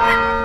Ha ha ha!